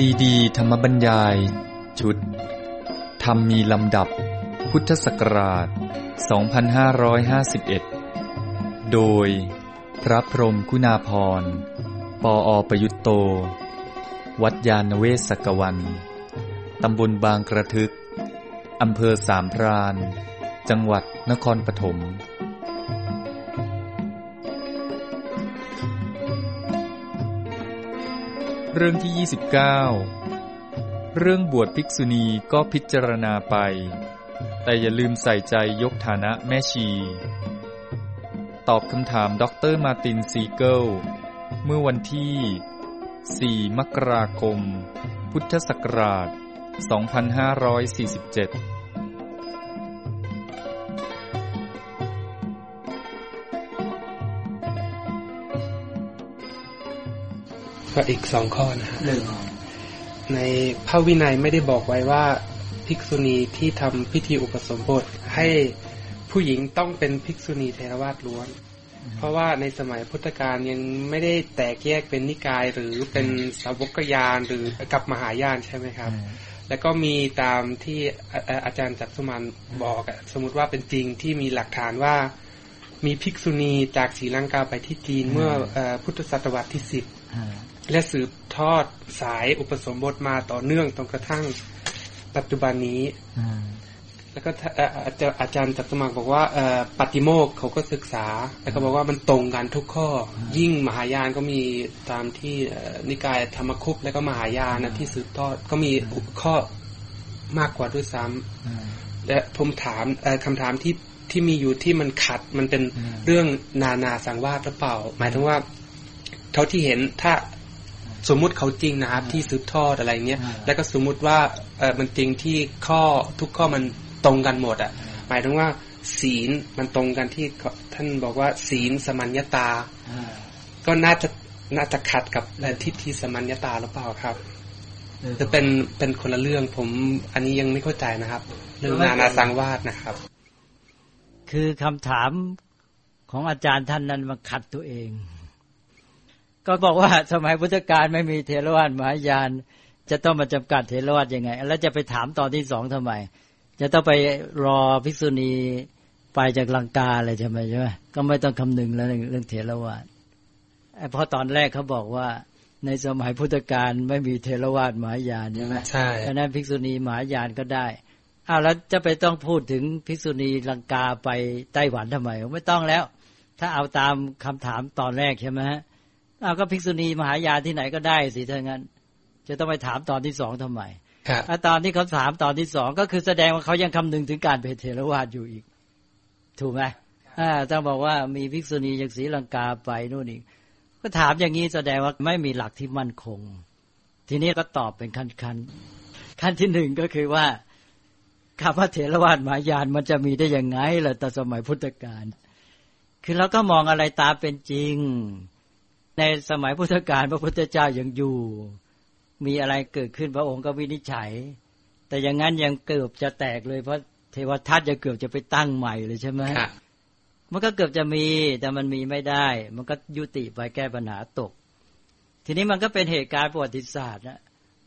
ซีดีธรรมบัญญาย ชุด ธรรมมีลำดับ พุทธศักราช 2551 โดย พระพรมคุณาพร ปออประยุตโต วัดยาณเวศกวัน ตำบลบางกระทึก อำเภอสามพราน จังหวัดนครปฐม เรื่องที่ 29 เรื่องบวชภิกษุณีก็พิจารณาไป แต่อย่าลืมใส่ใจยกฐานะแม่ชี ตอบคำถามด็ออเตร์มาตินซีเกิล เมื่อวันที่ 4 มกราคม พุทธศักราช 2547 ก็อีกสองข้อนะฮะในพระวินัยไม่ได้บอกไว้ว่าภิกษุณีที่ทำพิธีอุปสมบทให้ผู้หญิงต้องเป็นภิกษุณีเทรวาสล้วน เพราะว่าในสมัยพุทธกาลยังไม่ได้แตกแยกเป็นนิกายหรือเป็นสาวกยานหรือกับมหายานใช่ไหมครับ แล้วก็มีตามที่อาจารย์จักสุมานบอกสมมติว่าเป็นจริงที่มีหลักฐานว่ามีภิกษุณีจากศรีลังกาไปที่จีนเมื่อพุทธศตวรรษที่สิบ และสืบทอดสายอุปสมบทมาต่อเนื่องจนกระทั่งปัจจุบันนี้แล้วก็อาจารย์จักรมังบอกว่าปฏิโมกเขาก็ศึกษา แล้วก็บอกว่ามันตรงกันทุกข้อ ยิ่งมหายานก็มีตามที่นิกายธรรมคุปแล้วก็มหายานนะที่สืบทอดก็มีข้อมากกว่าด้วยซ้ำและผมถามคำถามที่ที่มีอยู่ที่มันขัดมันเป็นเรื่องนานาสังวาสหรือเปล่า หมายถึงว่า เท่าที่เห็นถ้า สมมุติเขาจริงนะครับ ที่สืบทอดอะไรเงี้ยแล้วก็สมมุติว่าเออมันจริงที่ข้อทุกข้อมันตรงกันหมดอะ หมายถึงว่า ศีลมันตรงกันที่ท่านบอกว่า ศีลสมัญญาตา ก็น่าจะน่าจะขัดกับทิฏฐิสมัญญาตาหรือเปล่าครับจะเป็นเป็นคนละเรื่องผมอันนี้ยังไม่เข้าใจนะครับ เรื่องนานาสังวาสนะครับ คือคำถามของอาจารย์ท่านนั้นมาขัดตัวเอง ก็บอกว่าสมัยพุทธกาลไม่มีเทรวาสมหายาน จะต้องมาจำกัดเทรวาสยังไง แล้วจะไปถามตอนที่สองทำไม จะต้องไปรอภิกษุณีไปจากลังกาอะไรใช่ไหมใช่ไหมก็ไม่ต้องคำนึงแล้วเรื่องเทรวาสเพราะตอนแรกเขาบอกว่าในสมัยพุทธกาลไม่มีเทรวาสมหายานใช่ไหมใช่ดังนั้นภิกษุณีมหายานก็ได้อ้าวแล้วจะไปต้องพูดถึงภิกษุณีลังกาไปไต้หวันทำไม ไม่ต้องแล้ว ถ้าเอาตามคำถามตอนแรกใช่ไหมฮะ เอาก็ภิกษุณีมหายาที่ไหนก็ได้สิถ้างั้น จะต้องไปถามตอนที่สองทำไมครับตอนที่เขาถามตอนที่สองก็คือแสดงว่าเขายังคำนึงถึงการเป็นเทรวาสอยู่อีก ถูกไหมอ่าต้องบอกว่ามีภิกษุณีจากศรีลังกาไปนู่นอีกก็ถามอย่างนี้แสดงว่าไม่มีหลักที่มั่นคง ทีนี้ก็ตอบเป็นขั้นขั้นขั้นที่หนึ่งก็คือว่าคำว่าเถรวาทมหายานมันจะมีได้ยังไงล่ะแต่สมัยพุทธกาลคือเราก็มองอะไรตาเป็นจริง ในสมัยพุทธกาลพระพุทธเจ้ายังอยู่ มีอะไรเกิดขึ้นพระองค์ก็วินิจฉัย แต่อย่างนั้นยังเกือบจะแตกเลยเพราะเทวทัตจะเกือบจะไปตั้งใหม่เลยใช่ไหมมันก็เกือบจะมีแต่มันมีไม่ได้ มันก็ยุติไปแก้ปัญหาตก ทีนี้มันก็เป็นเหตุการณ์ประวัติศาสตร์นะ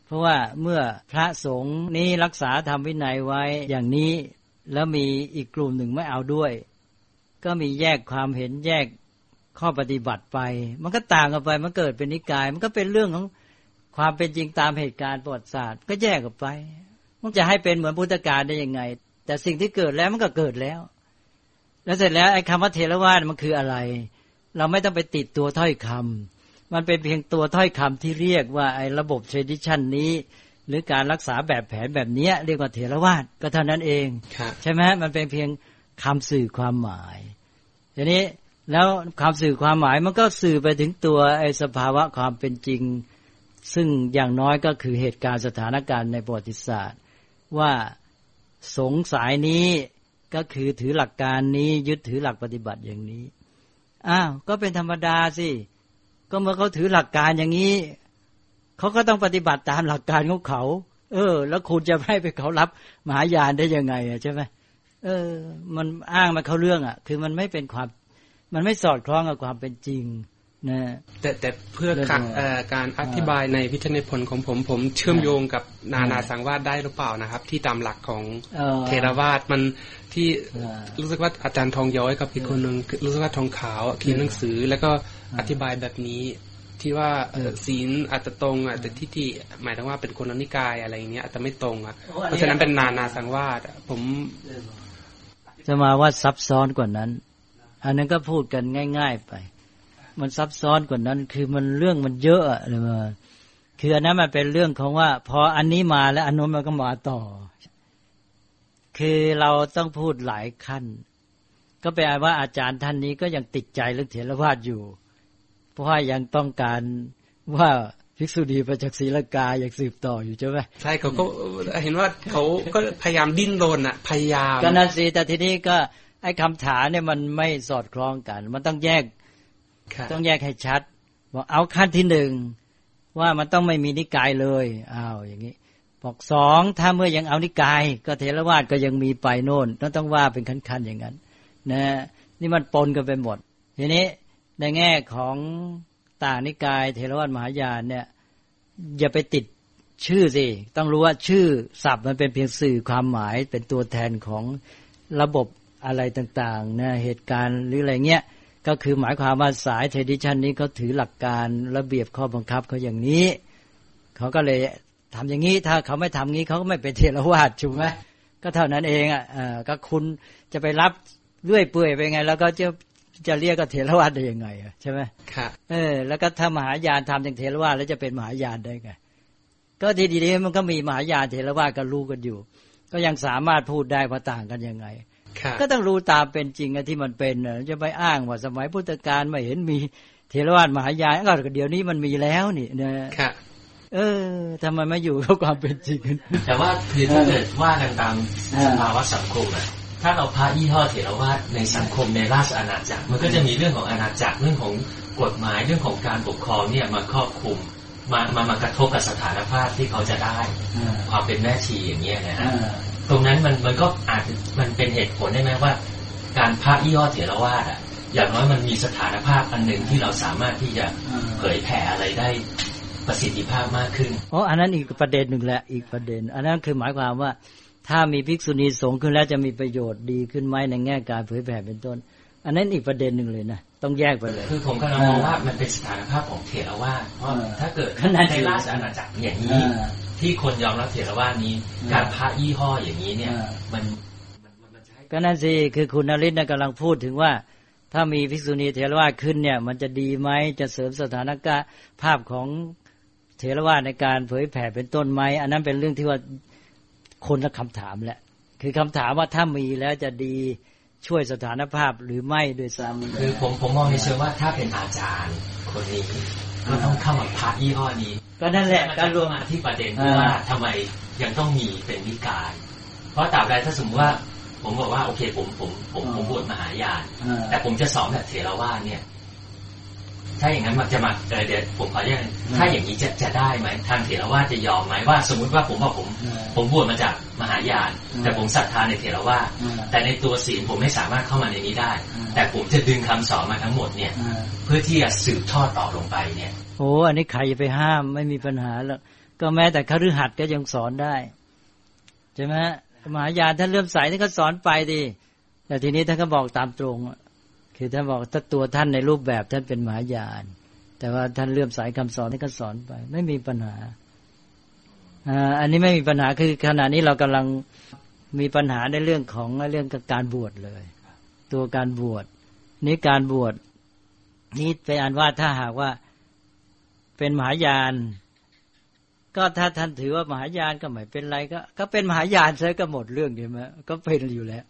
เพราะว่าเมื่อพระสงฆ์นี้รักษาธรรมวินัยไว้อย่างนี้แล้วมีอีกกลุ่มหนึ่งไม่เอาด้วย ก็มีแยกความเห็นแยก ข้อปฏิบัติไป มันก็ต่างกันไป มันเกิดเป็นนิกาย มันก็เป็นเรื่องของความเป็นจริงตามเหตุการณ์ประวัติศาสตร์ ก็แยกออกไป มันจะให้เป็นเหมือนพุทธกาลได้ยังไง แต่สิ่งที่เกิดแล้วมันก็เกิดแล้ว แล้วเสร็จแล้วไอ้คำว่าเทรวาสมันคืออะไร เราไม่ต้องไปติดตัวถ้อยคำมันเป็นเพียงตัวถ้อยคำที่เรียกว่าไอ้ระบบเทรดิชันนี้ หรือการรักษาแบบแผนแบบนี้เรียกว่าเทรวาสก็เท่านั้นเอง ใช่ไหมมันเป็นเพียงคำสื่อความหมายทีนี้ แล้วความสื่อความหมายมันก็สื่อไปถึงตัวไอ้สภาวะความเป็นจริง ซึ่งอย่างน้อยก็คือเหตุการณ์สถานการณ์ในประวัติศาสตร์ ว่าสงสัยนี้ก็คือถือหลักการนี้ยึดถือหลักปฏิบัติอย่างนี้อ้าวก็เป็นธรรมดาสิก็เมื่อเขาถือหลักการอย่างนี้เขาก็ต้องปฏิบัติตามหลักการของเขา เออ แล้วคุณจะให้ไปเขารับมหายานได้ยังไงอะใช่ไหมเออ มันอ้างมาเขาเรื่องอะ คือมันไม่เป็นความ มันไม่สอดคล้องกับความเป็นจริงนะแต่แต่เพื่อการการอธิบายในวิทยาผลของผมผมเชื่อมโยงกับนานาสังวาสได้หรือเปล่านะครับ ที่ตามหลักของเทรวาสมันที่รู้สึกว่าอาจารย์ทองย้อยกับอีกคนหนึ่งรู้สึกว่าทองขาวเขียนหนังสือ แล้วก็อธิบายแบบนี้ที่ว่าศีลอาจจะตรงอาจจะที่ที่หมายถึงว่าเป็นคนนิกายอะไรอย่างเงี้ยอาจจะไม่ตรงอะเพราะฉะนั้นเป็นนานาสังวาสผมจะมาว่าซับซ้อนกว่านั้น อันนั้นก็พูดกันง่าย ๆไป มันซับซ้อนกว่านั้น คือมันเรื่องมันเยอะเลยมาคืออันนั้นมันเป็นเรื่องของว่า พออันนี้มาแล้วอันนู้นมันก็มาต่อ คือเราต้องพูดหลายขั้น ก็แปลว่าอาจารย์ท่านนี้ก็ยังติดใจเรื่องเถรวาทอยู่ เพราะว่ายังต้องการว่าภิกษุณีประจักษ์ศรีลกาอยากสืบต่ออยู่ใช่ไหมใช่เขาก็เห็นว่าเขาก็พยายามดิ้นรนอะ พยายามก็นั่นสิแต่ทีนี้ก็ ไอ้คำถามเนี่ยมันไม่สอดคล้องกัน มันต้องแยกต้องแยกให้ชัดบอกเอาขั้นที่หนึ่งว่ามันต้องไม่มีนิกายเลยอ้าวอย่างนี้บอกสองถ้าเมื่อยังเอานิกาย ก็เทรวาสก็ยังมีไปโน่นต้องต้องว่าเป็นขั้นๆอย่างนั้นนะนี่มันปนกันไปหมด ทีนี้ในแง่ของต่างนิกาย เทรวาสมหายานเนี่ย อย่าไปติดชื่อสิต้องรู้ว่าชื่อศัพท์มันเป็นเพียงสื่อความหมายเป็นตัวแทนของระบบ อะไรต่างๆนะเหตุการณ์หรืออะไรเงี้ยก็คือหมายความว่าสายเทดิชันนี้เขาถือหลักการระเบียบข้อบังคับเขาอย่างนี้เขาก็เลยทำอย่างนี้ถ้าเขาไม่ทำงี้เขาก็ไม่เป็นเทรวาสถูกไหมก็เท่านั้นเองอะก็คุณจะไปรับเรื่อยเปื่อยไปไง แล้วก็จะจะเรียกก็เทรวาสได้ยังไงใช่ไหมครับเออ แล้วก็ถ้ามหายานทำอย่างเทรวาสแล้วจะเป็นมหายานได้ไงก็ทีดีๆมันก็มีมหายานเทรวาสก็รู้กันอยู่ ก็ยังสามารถพูดได้พอต่างกันยังไง ก็ต้องรู้ตามเป็นจริงที่มันเป็นจะไปอ้างว่าสมัยพุทธกาลไม่เห็นมีเทรวาสมหายานก็เดี๋ยวนี้มันมีแล้วนี่นะเออทำไมไม่อยู่กับความเป็นจริง แต่ว่าคือถ้าเกิดว่ากันตามสภาวะสังคมอะถ้าเราพระยี่ห้อเถรวาทในสังคมในราชอาณาจักร มันก็จะมีเรื่องของอาณาจักรเรื่องของกฎหมายเรื่องของการปกครองเนี่ยมาครอบคุมมามามากระทบกับสถานภาพที่เขาจะได้ความเป็นแม่ชีอย่างเงี้ยนะฮะ ตรงนั้นมันมันก็อาจมันเป็นเหตุผลได้ไหมว่า การพระยี่ห้อเถรวาทอะ อย่างน้อยมันมีสถานภาพอันหนึ่งที่เราสามารถที่จะเผยแผ่อะไรได้ประสิทธิภาพมากขึ้นอ๋ออันนั้นอีกประเด็นหนึ่งแหละอีกประเด็น อันนั้นคือหมายความว่า ถ้ามีภิกษุณีสงฆ์ขึ้นแล้วจะมีประโยชน์ดีขึ้นไหมในแง่การเผยแผ่เป็นต้น อันนั้นอีกประเด็นหนึ่งเลยนะต้องแยกไปเลย คือผมกำลังมองว่ามันเป็นสถานภาพของเถรวาทเพราะถ้าเกิดในราชอาณาจักรอย่างนี้ ที่คนยอมรับเถรวาทนี้ การพระยี่ห้ออย่างนี้เนี่ย มันก็นั่นสิคือคุณนริศกำลังพูดถึงว่า ถ้ามีภิกษุณีเถรวาทขึ้นเนี่ย มันจะดีไหมจะเสริมสถานการณ์ภาพของเถรวาทในการเผยแผ่เป็นต้นไหมอันนั้นเป็นเรื่องที่ว่าคนละคำถามแหละ คือคำถามว่าถ้ามีแล้วจะดีช่วยสถานภาพหรือไม่โดยซ้ำคือผมผมมองในเชิงว่าถ้าเป็นอาจารย์คนนี้ ก็ต้องเข้ามาพายี่ห้อนี้ ก็นั่นแหละการรวมมาที่ประเด็นว่าทำไมยังต้องมีเป็นวิการเพราะตราบใดถ้าสมมติว่า ผมบอกว่าโอเคผมผมผมผมบวชมหายาน แต่ผมจะสอนแบบเถรวาทเนี่ย ถ้าอย่างนั้นมันจะมาเดี๋ยวผมขอแยกถ้าอย่างนี้จะจะได้ไหมทางเถรวาทจะยอมไหมว่า สมมุติว่าผมว่าผม ผมบวชมาจากมหายาน แต่ผมศรัทธาในเถรวาทแต่ในตัวศีลผมไม่สามารถเข้ามาในนี้ได้ แต่ผมจะดึงคำสอนมาทั้งหมดเนี่ย เพื่อที่จะสืบทอดต่อลงไปเนี่ยโอ้อันนี้ใครจะไปห้ามไม่มีปัญหาแล้วก็แม้แต่คฤหัสถ์ก็ยังสอนได้ใช่ไหมมหายานท่านเริ่มใส่ท่านก็สอนไปดีแต่ทีนี้ท่านก็บอกตามตรง คือท่านบอกถ้าตัวท่านในรูปแบบท่านเป็นมหายาน แต่ว่าท่านเลื่อมสายคำสอนท่านก็สอนไป ไม่มีปัญหาอันนี้ไม่มีปัญหาคือขณะนี้เรากำลังมีปัญหาในเรื่องของเรื่องการบวชเลย ตัวการบวชนี้การบวชนี่ไปอ่านว่าถ้าหากว่าเป็นมหายาน ก็ถ้าท่านถือว่ามหายานก็ไม่เป็นไรก็ ก็เป็นมหายานใช่ก็หมดเรื่องใช่ไหมก็เป็นอยู่แล้ว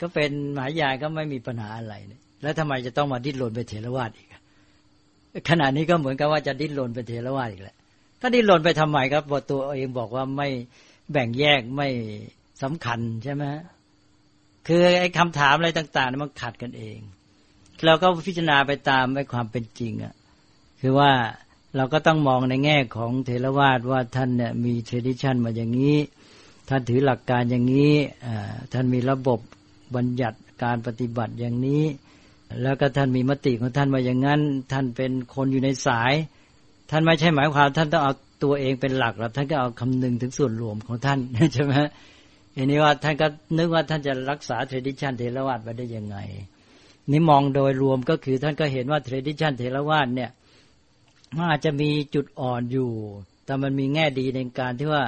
ก็เป็นมหายานก็ไม่มีปัญหาอะไรเนี่ย แล้วทำไมจะต้องมาดิ้นรนไปเทรวาสอีกขณะนี้ก็เหมือนกับว่าจะดิ้นรนไปเทรวาสอีกแหละถ้าดิ้นรนไปทำไมครับบทตัวเองบอกว่าไม่แบ่งแยกไม่สำคัญใช่ไหมคือไอ้คำถามอะไรต่างๆมันขัดกันเองเราก็พิจารณาไปตามไปความเป็นจริงอะคือว่าเราก็ต้องมองในแง่ของเถรวาทว่าท่านเนี่ยมีเทดิชันมาอย่างนี้ ท่านถือหลักการอย่างนี้ท่านมีระบบบัญญัติการปฏิบัติอย่างนี้ แล้วก็ท่านมีมติของท่านมาอย่างนั้น ท่านเป็นคนอยู่ในสาย ท่านไม่ใช่หมายความ ท่านต้องเอาตัวเองเป็นหลักแล้วท่านก็เอาคำนึงถึงส่วนรวมของท่านใช่ไหมอันนี้ว่าท่านก็นึกว่าท่านจะรักษา tradition เถรวาทไว้ได้ยังไง นี่มองโดยรวมก็คือท่านก็เห็นว่าเทรดิชันเทรวาสเนี่ยมันอาจจะมีจุดอ่อนอยู่ แต่มันมีแง่ดีในการที่ว่า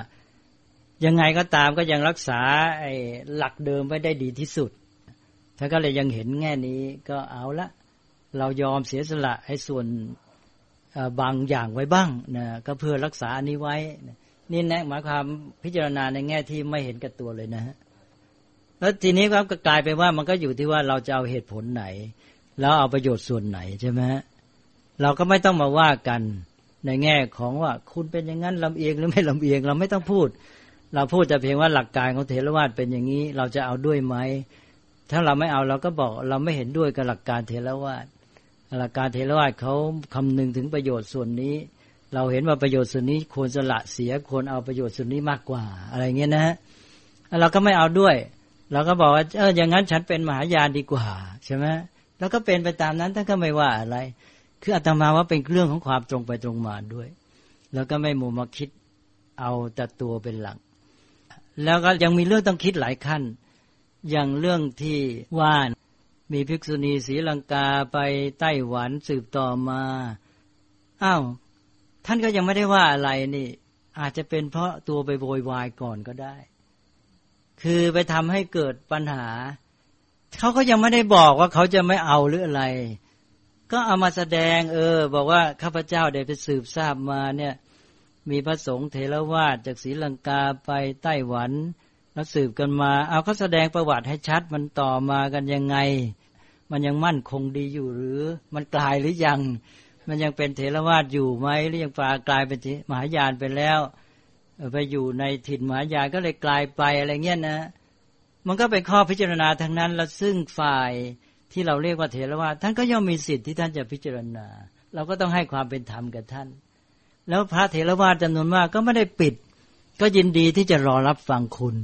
ยังไงก็ตามก็ยังรักษาไอ้หลักเดิมไว้ได้ดีที่สุด ท่านก็เลยยังเห็นแง่นี้ก็เอาละเรายอมเสียสละให้ส่วนบางอย่างไว้บ้างนะก็เพื่อรักษาอันนี้ไว้ นี่แนะหมายความพิจารณาในแง่ที่ไม่เห็นกับตัวเลยนะฮะแล้วทีนี้ก็กลายไปว่ามันก็อยู่ที่ว่าเราจะเอาเหตุผลไหน แล้วเอาประโยชน์ส่วนไหนใช่ไหมฮะเราก็ไม่ต้องมาว่ากันในแง่ของว่าคุณเป็นอย่างนั้นลำเอียงหรือไม่ลำเอียง เราไม่ต้องพูด เราพูดแต่เพียงว่าหลักการของเถรวาทเป็นอย่างนี้ เราจะเอาด้วยไหม ถ้าเราไม่เอาเราก็บอกเราไม่เห็นด้วยกับหลักการเทรวาสหลักการเทรวาสเขาคำนึงถึงประโยชน์ส่วนนี้ เราเห็นว่าประโยชน์ส่วนนี้ควรสละเสียควรเอาประโยชน์ส่วนนี้มากกว่า อะไรเงี้ยนะฮะเราก็ไม่เอาด้วย เราก็บอกว่าเอออย่างนั้นฉันเป็นมหายานดีกว่าใช่ไหมแล้วก็เป็นไปตามนั้นท่านก็ไม่ว่าอะไร คืออาตมาว่าเป็นเรื่องของความตรงไปตรงมาด้วย แล้วก็ไม่มูมาคิดเอาแต่ตัวเป็นหลัก แล้วก็ยังมีเรื่องต้องคิดหลายขั้น อย่างเรื่องที่ว่ามีภิกษุณีศรีลังกาไปไต้หวันสืบต่อมา อ้าว ท่านก็ยังไม่ได้ว่าอะไรนี่ อาจจะเป็นเพราะตัวไปโวยวายก่อนก็ได้ คือไปทำให้เกิดปัญหา เขาก็ยังไม่ได้บอกว่าเขาจะไม่เอาหรืออะไร ก็เอามาแสดง เออ บอกว่าข้าพเจ้าได้ไปสืบทราบมาเนี่ย มีพระสงฆ์เทรวาสจากศรีลังกาไปไต้หวัน แล้วสืบกันมา เอาเขาแสดงประวัติให้ชัดมันต่อมากันยังไง มันยังมั่นคงดีอยู่หรือ มันกลายหรือยัง มันยังเป็นเถรวาทอยู่ไหมหรือยังปลากลายเป็นมหายานไปแล้วไปอยู่ในถิ่นมหายานก็เลยกลายไปอะไรเงี้ยนะ มันก็เป็นข้อพิจารณาทั้งนั้น แล้วซึ่งฝ่ายที่เราเรียกว่าเถรวาทท่านก็ย่อมมีสิทธิ์ที่ท่านจะพิจารณา เราก็ต้องให้ความเป็นธรรมกับท่าน แล้วพระเถรวาทจำนวนมากก็ไม่ได้ปิด ก็ยินดีที่จะรอรับฟังคุณ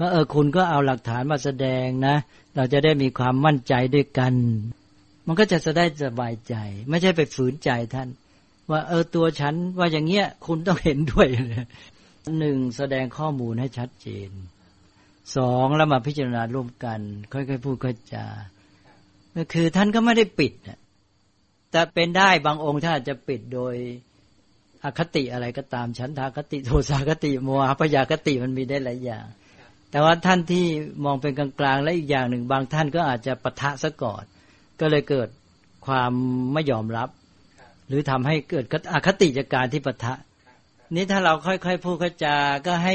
ว่าเออคุณก็เอาหลักฐานมาแสดงนะ เราจะได้มีความมั่นใจด้วยกัน มันก็จะจะได้สบายใจ ไม่ใช่ไปฝืนใจท่าน ว่าเออตัวฉันว่าอย่างเงี้ยคุณต้องเห็นด้วยหนึ่งแสดงข้อมูลให้ชัดเจนสองแล้วมาพิจารณาร่วมกัน ค่อยๆพูดค่อยจาก็คือท่านก็ไม่ได้ปิดแต่เป็นได้บางองค์ท่านอาจจะปิดโดยอคติอะไรก็ตามฉันทาคติโทสาคติโมหะพยาคติมันมีได้หลายอย่าง แต่ว่าท่านที่มองเป็นกลางๆและอีกอย่างหนึ่ง บางท่านก็อาจจะปะทะซะก่อน ก็เลยเกิดความไม่ยอมรับ หรือทำให้เกิดอคติจากการที่ปะทะ นี้ถ้าเราค่อยๆพูดเขาจาก็ให้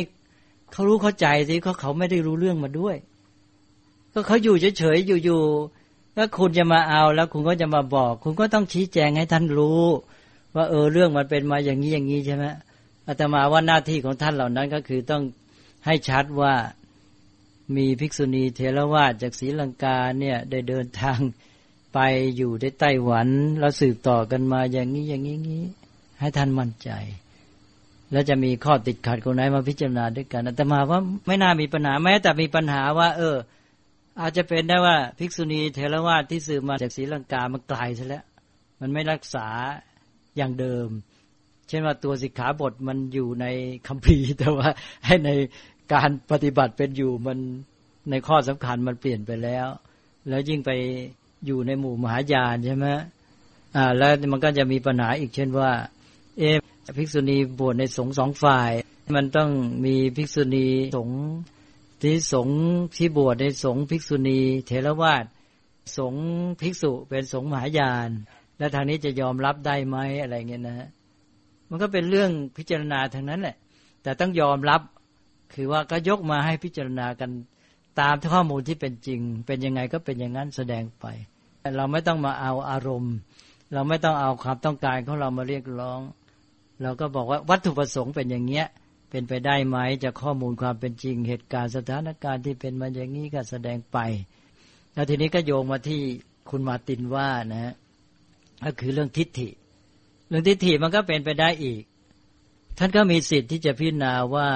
เขารู้เข้าใจสิเขาเขาไม่ได้รู้เรื่องมาด้วย ก็เขาอยู่เฉยๆอยู่ๆแล้วคุณจะมาเอาแล้วคุณก็จะมาบอก คุณก็ต้องชี้แจงให้ท่านรู้ ว่าเออเรื่องมันเป็นมาอย่างนี้อย่างนี้ใช่ไหมอาตมาว่าหน้าที่ของท่านเหล่านั้นก็คือต้องให้ชัดว่า มีภิกษุณีเทรวาสจากศรีลังกาเนี่ยได้เดินทางไปอยู่ในไต้หวันแล้วสืบต่อกันมาอย่างนี้อย่างนี้นี้ให้ท่านมั่นใจ แล้วจะมีข้อติดขัดคนไหนมาพิจารณาด้วยกันแต่มาว่าไม่น่ามีปัญหาแม้แต่มีปัญหาว่า เออ อาจจะเป็นได้ว่าภิกษุณีเทรวาสที่สืบมาจากศรีลังกามันไกลซะแล้ว มันไม่รักษาอย่างเดิม เช่นว่าตัวสิกขาบทมันอยู่ในคัมภีร์แต่ว่าให้ใน การปฏิบัติเป็นอยู่มันในข้อสำคัญมันเปลี่ยนไปแล้ว แล้วยิ่งไปอยู่ในหมู่มหายานใช่ไหมอ่า แล้วมันก็จะมีปัญหาอีกเช่นว่า เอภิกษุณีบวชในสงฆ์สองฝ่าย มันต้องมีภิกษุณีสงฆ์ที่สงฆ์ที่บวชในสงฆ์ภิกษุณีเทรวาสสงฆ์ภิกษุเป็นสงฆ์มหายาน แล้วทางนี้จะยอมรับได้ไหมอะไรเงี้ยนะฮะมันก็เป็นเรื่องพิจารณาทางนั้นแหละแต่ต้องยอมรับ คือว่าก็ยกมาให้พิจารณากันตามข้อมูลที่เป็นจริง เป็นยังไงก็เป็นอย่างนั้นแสดงไป เราไม่ต้องมาเอาอารมณ์ เราไม่ต้องเอาความต้องการของเรามาเรียกร้อง เราก็บอกว่าวัตถุประสงค์เป็นอย่างเงี้ยเป็นไปได้ไหมจากข้อมูลความเป็นจริง เหตุการณ์สถานการณ์ที่เป็นมาอย่างนี้ก็แสดงไป แล้วทีนี้ก็โยงมาที่คุณมาตินว่านะฮะก็คือเรื่องทิฏฐิ เรื่องทิฏฐิมันก็เป็นไปได้อีก ท่านก็มีสิทธิ์ที่จะพิจารณาว่า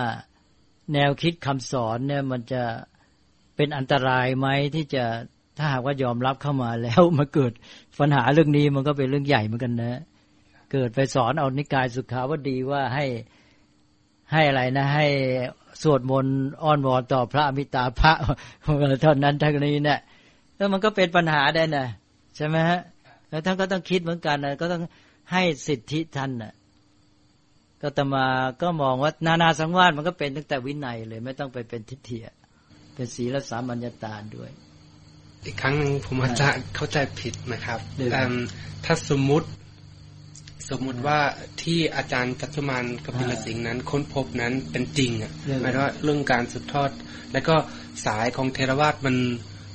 แนวคิดคำสอนเนี่ยมันจะเป็นอันตรายไหมที่จะถ้าหากว่ายอมรับเข้ามาแล้วมาเกิดปัญหาเรื่องนี้มันก็เป็นเรื่องใหญ่เหมือนกันนะ เกิดไปสอนเอานิกายสุขาวดีว่าให้ให้อะไรนะ ให้สวดมนต์อ้อนวอนต่อพระมิตาพระเท่านั้นเท่านี้เนี่ยแล้วมันก็เป็นปัญหาได้นะใช่ไหมฮะแล้วท่านก็ต้องคิดเหมือนกันนะก็ต้องให้สิทธิท่านนะ ก็ตมาก็มองว่านานาสังวาสมันก็เป็นตั้งแต่วินัยเลย ไม่ต้องไปเป็นทิฏฐิเป็นศีลสามัญญาตาด้วย อีกครั้งหนึ่งผมอาจจะเข้าใจผิดนะครับเดี๋ยวเอิ่มถ้าสมมุติสมมุติว่าที่อาจารย์จัตุมานกับพิลสิงห์นั้น ค้นพบนั้นเป็นจริงอะเรื่องหมายถึงว่าเรื่องการสืบทอด แล้วก็สายของเทรวาสมัน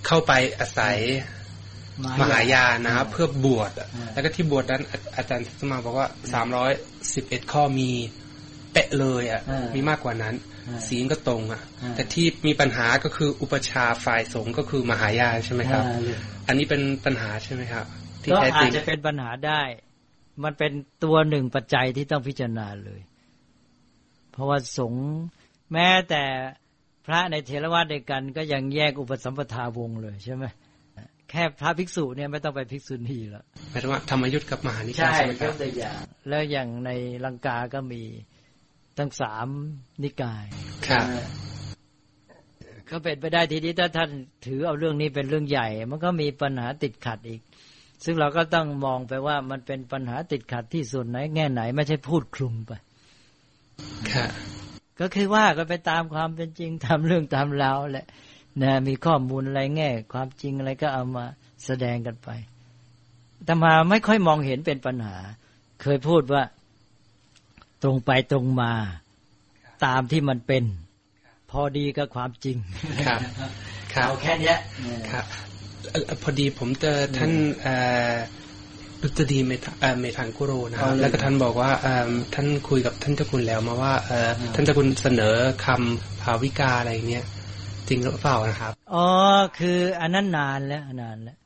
เข้าไปอาศัย มหายานนะครับเพื่อบวชอะอ่าแล้วก็ที่บวชนั้น อาอาจารย์จัตุมาบอกว่าสามร้อยสิบเอ็ดข้อมีเป๊ะเลยอะอ่ามีมีมากกว่านั้นอ่าศีลก็ตรงอะอ่าแต่ที่มีปัญหาก็คืออุปชฌาย์ฝ่ายสงฆ์ก็คือมหายานใช่ไหมครับอ่าอันนี้เป็นปัญหาใช่ไหมครับที่ก็แท้อาจจริงจะเป็นปัญหาได้ มันเป็นตัวหนึ่งปัจจัยที่ต้องพิจารณาเลย เพราะว่าสงฆ์แม้แต่พระในเทรวาสด้วยกันก็ยังแยกอุปสัมปทาวงศ์เลยใช่ไหม แค่พระภิกษุเนี่ยไม่ต้องไปภิกษุณีแล้วหมายถึงว่าธรรมยุทธกับมหานิกายใช่ไหมครับตัวอย่างแล้วอย่างในลังกาก็มีตั้งสามนิกายครับก็เป็นไปได้ทีนี้ถ้าท่านถือเอาเรื่องนี้เป็นเรื่องใหญ่ มันก็มีปัญหาติดขัดอีก ซึ่งเราก็ต้องมองไปว่ามันเป็นปัญหาติดขัดที่ส่วนไหน แง่ไหนไม่ใช่พูดคลุมไปครับก็คือว่าก็ไปตามความเป็นจริงทำเรื่องตามราวแหละ นะมีข้อมูลอะไรแง่ ความจริงอะไรก็เอามาแสดงกันไปแต่มาไม่ค่อยมองเห็นเป็นปัญหา เคยพูดว่า ตรงไปตรงมาตามที่มันเป็น พอดีกับความจริงครับครับเอาแค่เนี้ยครับเอ่อพอดีผมเจอท่านเอ่อดุษฎีเมธาเอ่อเมธังกุโรนะครับเอาเลยแล้วก็ท่านบอกว่าเอิ่มท่านคุยกับท่านเจ้าคุณแล้วมาว่าเอ่อท่านเจ้าคุณเสนอคำภาวิกาอะไรเนี้ย จริงหรือเปล่านะครับ อ๋อ คืออันนั้นนานแล้วนานแล้ว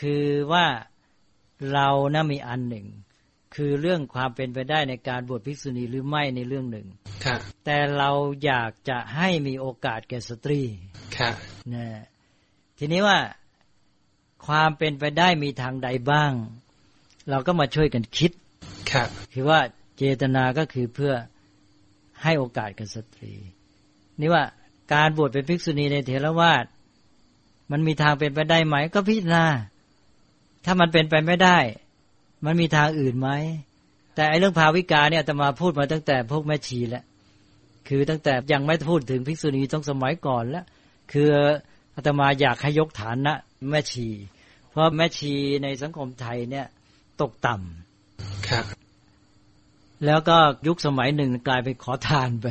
คือว่าเรานะมีอันหนึ่ง คือเรื่องความเป็นไปได้ในการบวชภิกษุณีหรือไม่ในเรื่องหนึ่งครับแต่เราอยากจะให้มีโอกาสแก่สตรีครับนะทีนี้ว่าความเป็นไปได้มีทางใดบ้าง เราก็มาช่วยกันคิด ครับ คือว่าเจตนาก็คือเพื่อให้โอกาสกับสตรี นี่ว่า การบวชเป็นภิกษุณีในเถรวาทมันมีทางเป็นไปได้ไหม ก็พิจารณา ถ้ามันเป็นไปไม่ได้ มันมีทางอื่นไหม แต่ไอ้เรื่องภาวิกาเนี่ยอาตมาพูดมาตั้งแต่พวกแม่ชีแล้วคือตั้งแต่ยังไม่พูดถึงภิกษุณีต้องสมัยก่อนแล้ว คืออาตมาอยากให้ยกฐานะแม่ชี เพราะแม่ชีในสังคมไทยเนี่ย ตกต่ำครับ แล้วก็ยุคสมัยหนึ่งกลายเป็นขอทานไป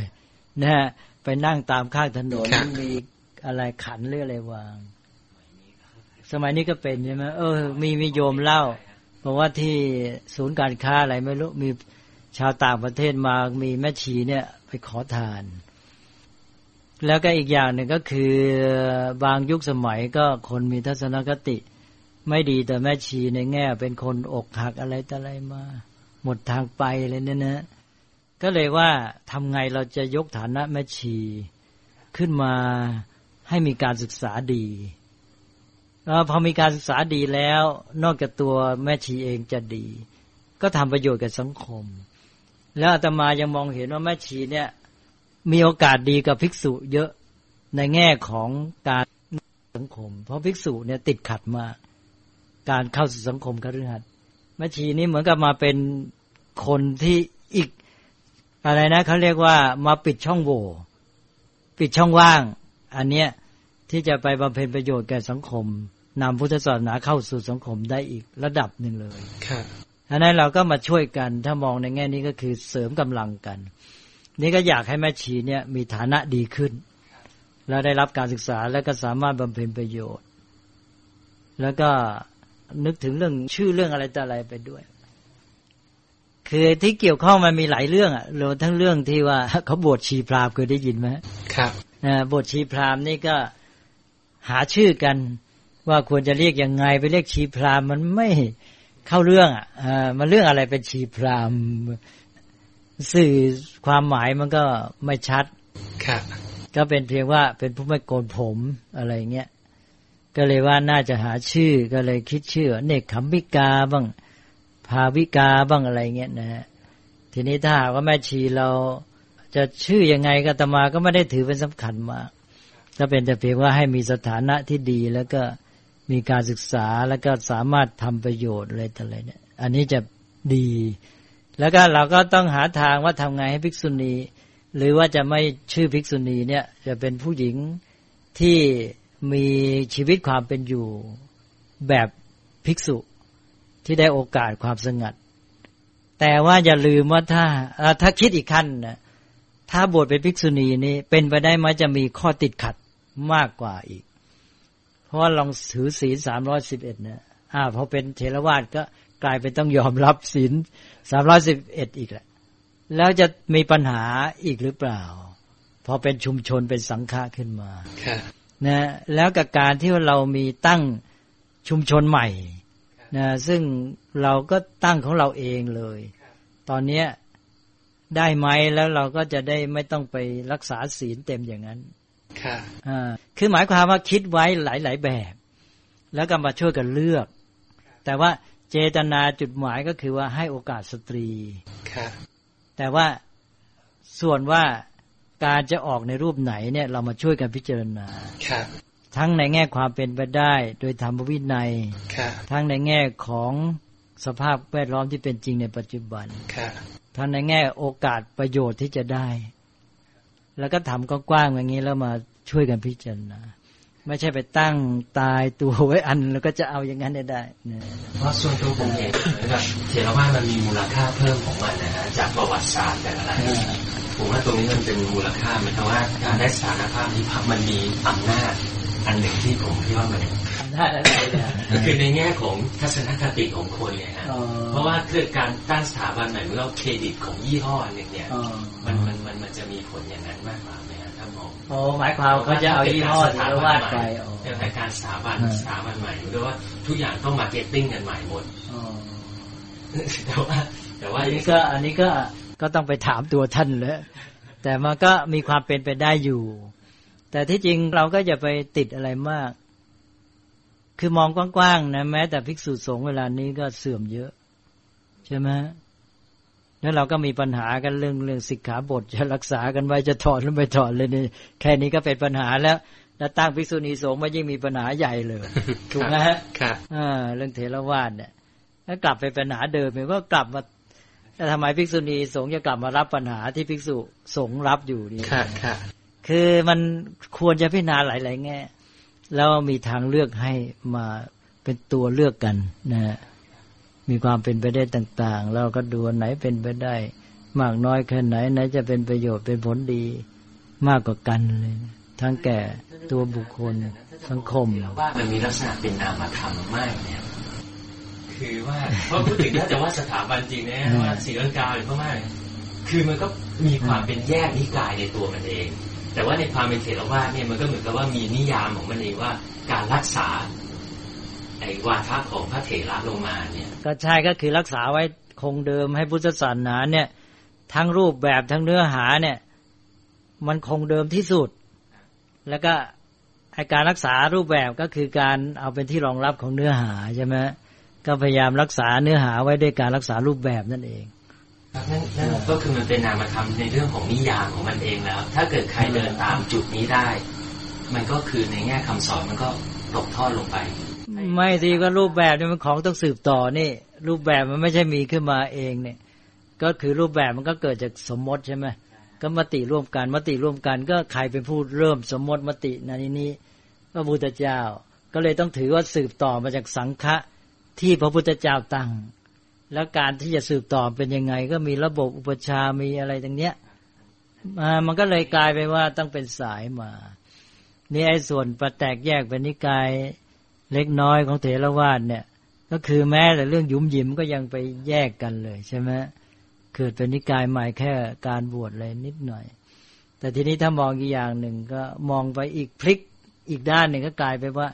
นะฮะ ไปนั่งตามข้างถนนครับมีอะไรขันหรืออะไรวาง สมัยนี้ก็เป็นใช่ไหมเออ มีมีโยมเล่าบอกว่าที่ศูนย์การค้าอะไรไม่รู้มีชาวต่างประเทศมามีแม่ชีเนี่ย ไปขอทาน แล้วก็อีกอย่างหนึ่งก็คือบางยุคสมัยก็คนมีทัศนคติ ไม่ดีแต่แม่ชีในแง่ เป็นคนอกหักอะไรต่ออะไรมา หมดทางไปเลยเนี่ยนะ ก็เลยว่าทำไงเราจะยกฐานะแม่ชีขึ้นมาให้มีการศึกษาดีอพอมีการศึกษาดีแล้ว นอกจากตัวแม่ชีเองจะดี ก็ทำประโยชน์กับสังคม แล้วอาตมายังมองเห็นว่าแม่ชีเนี่ยมีโอกาสดีกับภิกษุเยอะในแง่ของการสังคม เพราะภิกษุเนี่ยติดขัดมากการเข้าสู่สังคมคฤหัสถ์แม่ชีนี่เหมือนกับมาเป็นคนที่อีก อะไรนะเขาเรียกว่ามาปิดช่องโหว่ปิดช่องว่าง อันเนี้ยที่จะไปบำเพ็ญประโยชน์แก่สังคมนำพุทธศาสนาเข้าสู่สังคมได้อีกระดับหนึ่งเลยครับอันนั้นเราก็มาช่วยกัน ถ้ามองในแง่นี้ก็คือเสริมกำลังกัน นี่ก็อยากให้แม่ชีเนี่ยมีฐานะดีขึ้น แล้วได้รับการศึกษาแล้วก็สามารถบำเพ็ญประโยชน์ แล้วก็นึกถึงเรื่องชื่อเรื่องอะไรต่ออะไรไปด้วย คือที่เกี่ยวข้องมันมีหลายเรื่องอะรวมทั้งเรื่องที่ว่าเขาบวชชีพราหมณ์เคยได้ยินไหมครับนะบทชีพราหมณ์นี่ก็หาชื่อกัน ว่าควรจะเรียกยังไงไปเรียกชีพราหมณ์มันไม่เข้าเรื่องอะอ่ามันเรื่องอะไรเป็นชีพราหมณ์สื่อความหมายมันก็ไม่ชัดครับก็เป็นเพียงว่าเป็นผู้ไม่โกนผมอะไรเงี้ยก็เลยว่าน่าจะหาชื่อก็เลยคิดชื่อ เนกขมิกาบ้าง ภาวิกาบ้างอะไรเงี้ยนะฮะทีนี้ถ้าหากว่าแม่ชีเราจะชื่อยังไงก็ตมาก็ไม่ได้ถือเป็นสำคัญมากถ้าเป็นแต่เพียงว่าให้มีสถานะที่ดีแล้วก็มีการศึกษาแล้วก็สามารถทำประโยชน์อะไรต่ออะไรเนี่ยอันนี้จะดี แล้วก็เราก็ต้องหาทางว่าทำไงให้ภิกษุณี หรือว่าจะไม่ชื่อภิกษุณีเนี่ย จะเป็นผู้หญิงที่มีชีวิตความเป็นอยู่แบบภิกษุ ที่ได้โอกาสความสงัด แต่ว่าอย่าลืมว่าถ้าถ้าคิดอีกขั้นนะถ้าบวชเป็นภิกษุณีนี่เป็นไปได้ไหมจะมีข้อติดขัดมากกว่าอีก เพราะว่าลองถือศีลสามร้อยสิบเอ็ดเนี่ยอ่าพอเป็นเทรวาสก็กลายเป็นต้องยอมรับศีลสามร้อยสิบเอ็ดอีกแหละ แล้วจะมีปัญหาอีกหรือเปล่า พอเป็นชุมชนเป็นสังฆะขึ้นมานะแล้วกับการที่เรามีตั้งชุมชนใหม่ นะซึ่งเราก็ตั้งของเราเองเลย ตอนเนี้ยได้ไหมแล้วเราก็จะได้ไม่ต้องไปรักษาศีลเต็มอย่างนั้นค่ะอ่าคือหมายความว่าคิดไว้หลาย ๆ แบบ แล้วก็มาช่วยกันเลือก แต่ว่าเจตนาจุดหมายก็คือว่าให้โอกาสสตรีค่ะแต่ว่าส่วนว่าการจะออกในรูปไหนเนี่ย เรามาช่วยกันพิจารณาค่ะ ทั้งในแง่ความเป็นไปได้ โดยธรรมวินัยค่ะทั้งในแง่ของสภาพแวดล้อมที่เป็นจริงในปัจจุบันค่ะทั้งในแง่โอกาสประโยชน์ที่จะได้ แล้วก็ทำกว้างๆอย่างนี้แล้วมาช่วยกันพิจารณาไม่ใช่ไปตั้งตายตัวไว้อันแล้วก็จะเอาอย่างนั้นได้ได้นะเพราะส่วนตัวผมเองเหมือนกับเทรวามันมีมูลค่าเพิ่มของมันนะฮะจากประวัติศาสตร์แต่อะไรผมว่าตรงนี้มันเป็นมูลค่าหมายถึงว่าการได้สถานภาพที่พักมันมีอำนาจ อันหนึ่งที่ผมคิดว่ามันได้อะไรเนี่ยคือในแง่ของทัศนคติของคนเนี่ยฮะเพราะว่าเกิดการตั้งสถาบันใหม่เมื่อเครดิตของยี่ห้อหนึ่งเนี่ยมันมันมันมันจะมีผลอย่างนั้นมากกว่าไหมครับถ้ามองโอ้หมายความเขาจะเอายี่ห้อสถาบันใหม่แต่การสถาบันสถาบันใหม่หรือว่าทุกอย่างต้องมา setting กันใหม่หมดแต่ว่า แต่ว่าอันนี้ก็อันนี้ก็ก็ต้องไปถามตัวท่านเลยแต่มันก็มีความเป็นไปได้อยู่ แต่ที่จริงเราก็อย่าไปติดอะไรมาก คือมองกว้างๆนะแม้แต่ภิกษุสงฆ์เวลานี้ก็เสื่อมเยอะ ใช่ไหมแล้วเราก็มีปัญหากันเรื่องเรื่องสิกขาบทจะรักษากันไว้จะถอดหรือไม่ถอดเลยนี่แค่นี้ก็เป็นปัญหาแล้วแล้วตั้งภิกษุณีสงฆ์มายิ่งมีปัญหาใหญ่เลยถูกไหมฮะครับอ่าเรื่องเทรวาสเนี่ยแล้วกลับไปปัญหาเดิมมันก็กลับมาแต่ทำไมภิกษุณีสงฆ์จะกลับมารับปัญหาที่ภิกษุสงฆ์รับอยู่นี่ค่ะค่ะ คือมันควรจะพิจารณาหลาย ๆ แง่แล้วมีทางเลือกให้มาเป็นตัวเลือกกันนะมีความเป็นไปได้ต่าง ๆ เราก็ดูไหนเป็นไปได้ มากน้อยแค่ไหนไหนจะเป็นประโยชน์เป็นผลดีมากกว่ากันเลย ทั้งแก่ตัวบุคคลสังคมว่ามันมีลักษณะเป็นนามธรรมมากเนี่ยคือว่าเพราะพูดถึงถ้าจะว่าสถาบันจริงนะว่าศรีลังกาหรือพม่าคือมันก็มีความเป็นแยกนิกายในตัวมันเอง แต่ว่าในความเป็นเถรวาทเนี่ยมันก็เหมือนกับว่ามีนิยามของมันเองว่าการรักษาไอ้วาทะของพระเถระลงมาเนี่ย ก็ใช่ก็คือรักษาไว้คงเดิมให้พุทธศาสนาเนี่ย ทั้งรูปแบบทั้งเนื้อหาเนี่ย มันคงเดิมที่สุด แล้วก็ไอการรักษารูปแบบก็คือการเอาเป็นที่รองรับของเนื้อหาใช่ไหมก็พยายามรักษาเนื้อหาไว้ด้วยการรักษารูปแบบนั่นเอง นั่นนั่นก็คือมันเป็นนามธรรมในเรื่องของนิยามของมันเองแล้ว ถ้าเกิดใครเดินตามจุดนี้ได้ มันก็คือในแง่คำสอนมันก็ตกทอดลงไป ไม่ดีก็รูปแบบนี่มันของต้องสืบต่อนี่ รูปแบบมันไม่ใช่มีขึ้นมาเองเนี่ย ก็คือรูปแบบมันก็เกิดจากสมมติใช่ไหมก็มติร่วมกันมติร่วมกัน ก็ใครเป็นผู้เริ่มสมมติมตินันนี้พระพุทธเจ้า ก็เลยต้องถือว่าสืบต่อมาจากสังฆะที่พระพุทธเจ้าตั้ง แล้วการที่จะสืบต่อเป็นยังไง ก็มีระบบอุปชามีอะไรตรงเนี้ยมามันก็เลยกลายไปว่าต้องเป็นสายมา นี่ไอ้ส่วนประแตกแยกเป็นนิกายเล็กน้อยของเถรวาทเนี่ย ก็คือแม้แต่เรื่องยุมยิ้มก็ยังไปแยกกันเลยใช่ไหมเกิดเป็นนิกายใหม่แค่การบวชเลยนิดหน่อย แต่ทีนี้ถ้ามองอีกอย่างหนึ่งก็มองไปอีกพลิกอีกด้านหนึ่งก็กลายไปว่า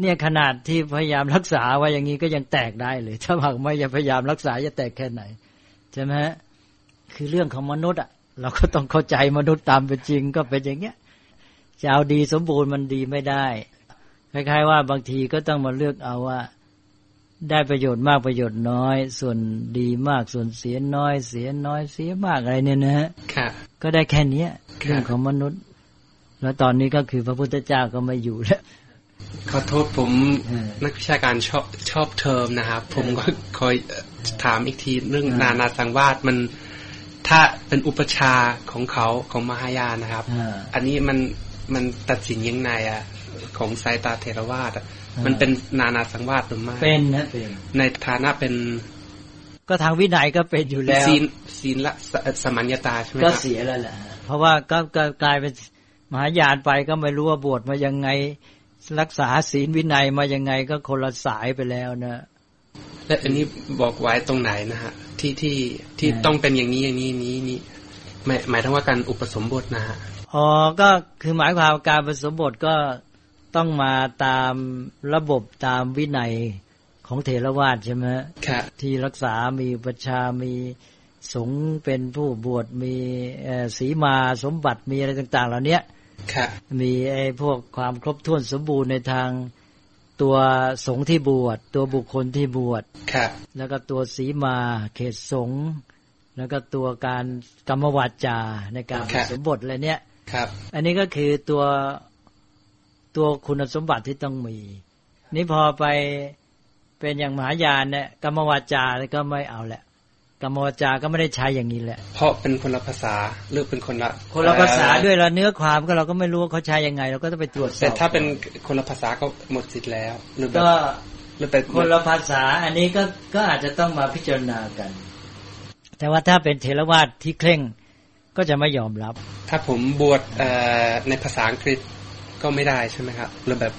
เนี่ยขนาดที่พยายามรักษาไว้อย่างนี้ก็ยังแตกได้เลย ถ้าหากไม่ยังพยายามรักษาจะแตกแค่ไหนใช่ไหมคือเรื่องของมนุษย์อะ เราก็ต้องเข้าใจมนุษย์ตามเป็นจริงก็เป็นอย่างเงี้ยจะเอาดีสมบูรณ์มันดีไม่ได้คล้ายๆว่าบางทีก็ต้องมาเลือกเอาว่า ได้ประโยชน์มากประโยชน์น้อย ส่วนดีมากส่วนเสียน้อย เสียน้อยเสียมากอะไรเนี่ยนะฮะค่ะก็ได้แค่เนี้ยครับเรื่องของมนุษย์ แล้วตอนนี้ก็คือพระพุทธเจ้าก็ไม่อยู่แล้ว ขอโทษผมเออนักวิชาการชอบชอบเทอมนะครับ ผมก็คอยเอ่อถามอีกทีเรื่องเออนานาสังวาสมันถ้าเป็นอุปชาของเขาของมหายานนะครับอ่าอันนี้มันมันตัดสินยังไงอะของสายตาเทรวาสอะอ่ามัมันเป็นนานาสังวาสหรือไม่เป็นนะเป็นในฐานะเป็นก็ทางวินัยก็เป็นอยู่แล้วศีลศีลละสสมัญญาตาใช่ไหมคก็รับเสียแล้วแหละเพราะว่าก็ก็กลายเป็นมหายานไปก็ไม่รู้ว่าบวชมายังไง รักษาศีลวินัยมายังไงก็คนละสายไปแล้วนะและอันนี้บอกไว้ตรงไหนนะฮะที่ที่ที่อ่าต้องเป็นอย่างนี้อย่างนี้อย่างนี้นี่หมายหมายถึงว่าการอุปสมบทนะฮะอ๋อก็คือหมายความว่าการผสมบทก็ต้องมาตามระบบตามวินัยของเถรวาทใช่ไหมค่ะที่รักษามีอุประชฌาย์มีสงฆ์เป็นผู้บวชมีเอ่อศีมาสมบัติมีอะไรต่าง ๆ เหล่าเนี้ยค่ะ มีไอ้พวกความครบถ้วนสมบูรณ์ในทางตัวสงฆ์ที่บวช ตัวบุคคลที่บวชค่ะแล้วก็ตัวสีมาเขตสงฆ์แล้วก็ตัวการกรรมวาจาในการครับสมบทอะไรเนี้ยครับ อันนี้ก็คือตัวตัวคุณสมบัติที่ต้องมี นี่พอไปเป็นอย่างมหายานเนี่ยกรรมวาจาก็ไม่เอาแหละ กรรมวาจา ก็ไม่ได้ใช้อย่างนี้แหละ เพราะเป็นคนละภาษาหรือเป็นคนละ คนละภาษาเอ่อด้วยแล้วเนื้อความก็เราก็ไม่รู้ว่าเขาใช้ยังไง เราก็ต้องไปตรวจสอบแต่ถ้าเป็นคนละภาษาก็หมดสิทธิ์แล้ว หรือแบบก็หรือเป็นคนละภาษา อันนี้ก็ก็อาจจะต้องมาพิจารณากัน แต่ว่าถ้าเป็นเทรวาสที่เคร่งก็จะไม่ยอมรับ ถ้าผมบวชเอ่อในภาษาอังกฤษก็ไม่ได้ใช่ไหมครับหรือแบบ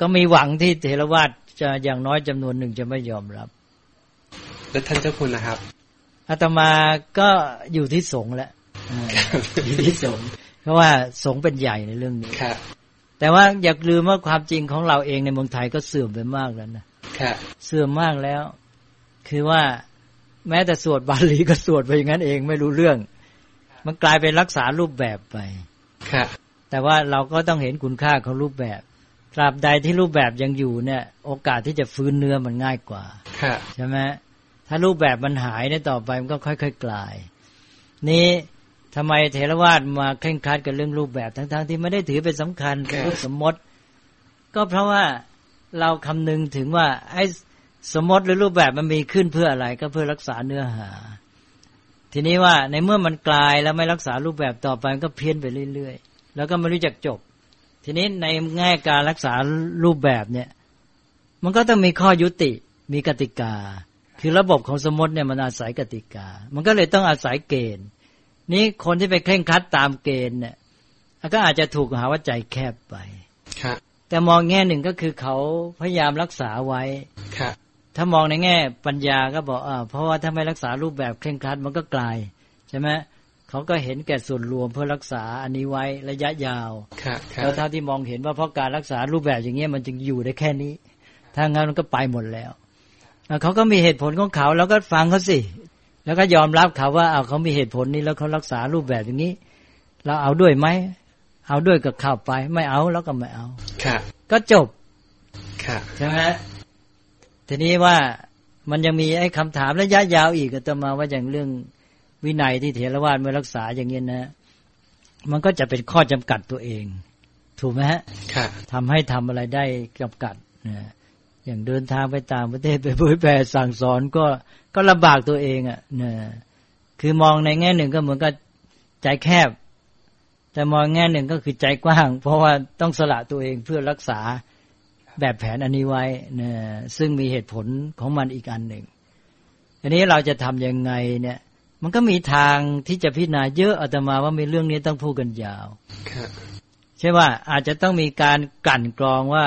ก็มีหวังที่เทรวาสจะอย่างน้อยจำนวนหนึ่งจะไม่ยอมรับ แล้วท่านเจ้าคุณนะครับ อาตมาก็อยู่ที่สงฆ์แหละอ่าอยู่ที่สงฆ์เพราะว่าสงฆ์เป็นใหญ่ในเรื่องนี้ค่ะแต่ว่าอย่าลืมว่าความจริงของเราเองในเมืองไทยก็เสื่อมไปมากแล้วนะค่ะเสื่อมมากแล้ว คือว่าแม้แต่สวดบาลีก็สวดไปอย่างนั้นเองไม่รู้เรื่อง มันกลายเป็นรักษารูปแบบไปค่ะแต่ว่าเราก็ต้องเห็นคุณค่าของรูปแบบตราบใดที่รูปแบบยังอยู่เนี่ย โอกาสที่จะฟื้นเนื้อมันง่ายกว่าค่ะใช่ไหม ถ้ารูปแบบมันหายเนี่ยต่อไปมันก็ค่อยๆกลาย นี้ทำไมเทรวาสมาเคร่งครัดกับเรื่องรูปแบบทั้งๆที่ไม่ได้ถือเป็นสำคัญเป็นรูปสมมติ ก็เพราะว่าเราคำนึงถึงว่าไอ้สมมติหรือรูปแบบมันมีขึ้นเพื่ออะไร ก็เพื่อรักษาเนื้อหา ทีนี้ว่าในเมื่อมันกลายแล้วไม่รักษารูปแบบต่อไปมันก็เพี้ยนไปเรื่อยๆ แล้วก็ไม่รู้จักจบ ทีนี้ในแง่การรักษารูปแบบเนี่ย มันก็ต้องมีข้อยุติมีกติกา คือระบบของสมมติเนี่ยมันอาศัยกติกา มันก็เลยต้องอาศัยเกณฑ์ นี้คนที่ไปเคร่งครัดตามเกณฑ์เนี่ยก็อาจจะถูกหาว่าใจแคบไปค่ะแต่มองแง่หนึ่งก็คือเขาพยายามรักษาไว้ค่ะถ้ามองในแง่ปัญญาก็บอกอ่าเพราะว่าถ้าไม่รักษารูปแบบเคร่งครัดมันก็กลายใช่ไหมเขาก็เห็นแก่ส่วนรวมเพื่อรักษาอันนี้ไว้ระยะยาวค่ะค่ะแล้วเท่าที่มองเห็นว่าเพราะการรักษารูปแบบอย่างเงี้ยมันจึงอยู่ได้แค่นี้ ถ้างั้นมันก็ไปหมดแล้วอะ เขาก็มีเหตุผลของเขา แล้วก็ฟังเขาสิ แล้วก็ยอมรับเขาว่าเอาเขามีเหตุผลนี้แล้วเขารักษารูปแบบอย่างนี้ เราเอาด้วยไหมเอาด้วยกับเข้าไป ไม่เอาแล้วก็ไม่เอาค่ะก็จบค่ะใช่ไหมทีนี้ว่ามันยังมีไอ้คำถามระยะยาวอีกอาตมาว่าอย่างเรื่องวินัยที่เถรวาทไม่รักษาอย่างนี้นะ มันก็จะเป็นข้อจำกัดตัวเอง ถูกไหมฮะค่ะทำให้ทำอะไรได้จำกัดนะ อย่างเดินทางไปต่างประเทศไปเผยแผ่สั่งสอนก็ก็ลำบากตัวเองอะ่ะนะคือมองในแง่หนึ่งก็เหมือนกับใจแคบ แต่มองแง่หนึ่งก็คือใจกว้าง เพราะว่าต้องสละตัวเองเพื่อรักษาแบบแผนอันนี้ไว้นะซึ่งมีเหตุผลของมันอีกอันหนึ่งอันนี้เราจะทำยังไงเนี่ย มันก็มีทางที่จะพิจารณาเยอะอาตมาว่ามีเรื่องนี้ต้องพูดกันยาวค่ะใช่ว่าอาจจะต้องมีการกลั่นกรองว่า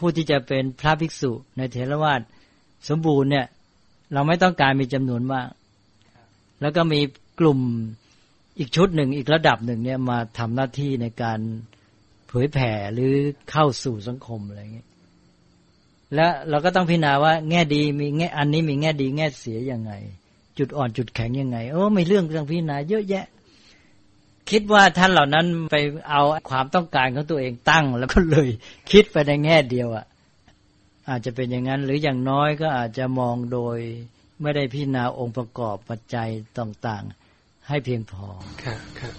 ผู้ที่จะเป็นพระภิกษุในเถรวาทสมบูรณ์เนี่ย เราไม่ต้องการมีจำนวนมาก แล้วก็มีกลุ่มอีกชุดหนึ่งอีกระดับหนึ่งเนี่ยมาทำหน้าที่ในการเผยแผ่หรือเข้าสู่สังคมอะไรอย่างนี้และเราก็ต้องพิจารณาว่าแง่ดีมีแง่อันนี้มีแง่ดีแง่เสียยังไง จุดอ่อนจุดแข็งยังไงโอ้ไมีเรื่องต้องพิจารณาเยอะแยะ คิดว่าท่านเหล่านั้นไปเอาความต้องการของตัวเองตั้ง แล้วก็เลยคิดไปในแง่เดียวอะ อาจจะเป็นอย่างนั้นหรืออย่างน้อยก็อาจจะมองโดยไม่ได้พิจารณาองค์ประกอบปัจจัยต่างๆ ให้เพียงพอครับครับ